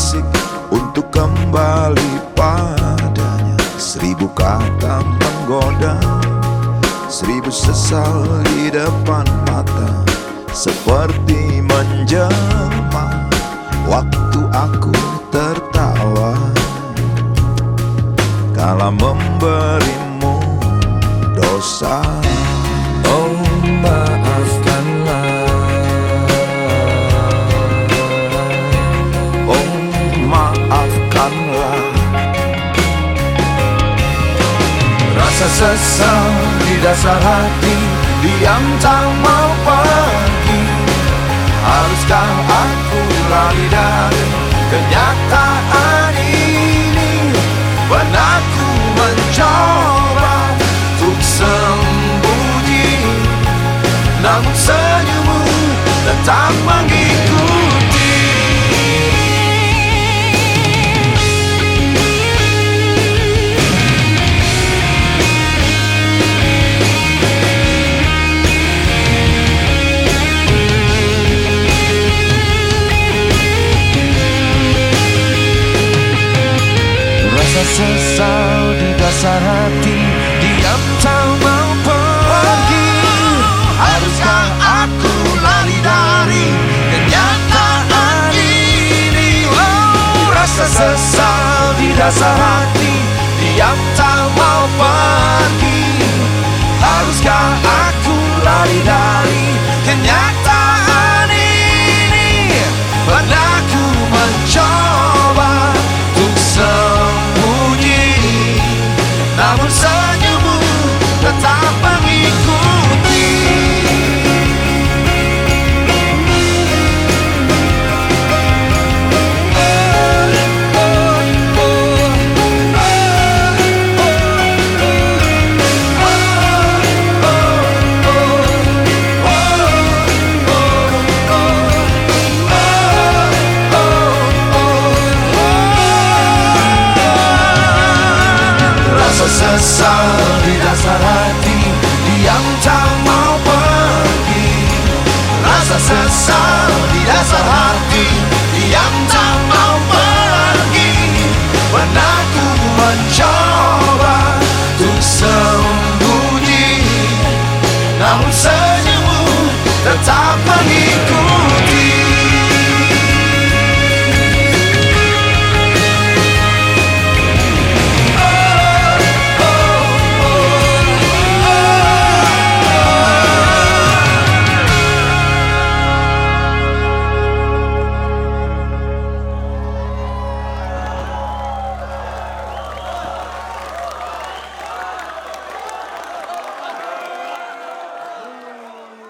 berbisik untuk kembali padanya. Seribu kata menggoda Seribu sesal di depan mata Seperti menjelma Waktu aku tertawa. Kala memberimu dosa Rasa sesal di dasar hati Diam tak mau pergi. Haruskah aku lari dari kenyataan ini? Pernah ku mencoba untuk sembunyi Namun senyummu tetap sesal berasal di dasar hati yang tak mau pergi. Rasa sesal di dasar hati yang tak mau pergi. Menaku mencoba Untuk sembunyi. Namun senyummu tetap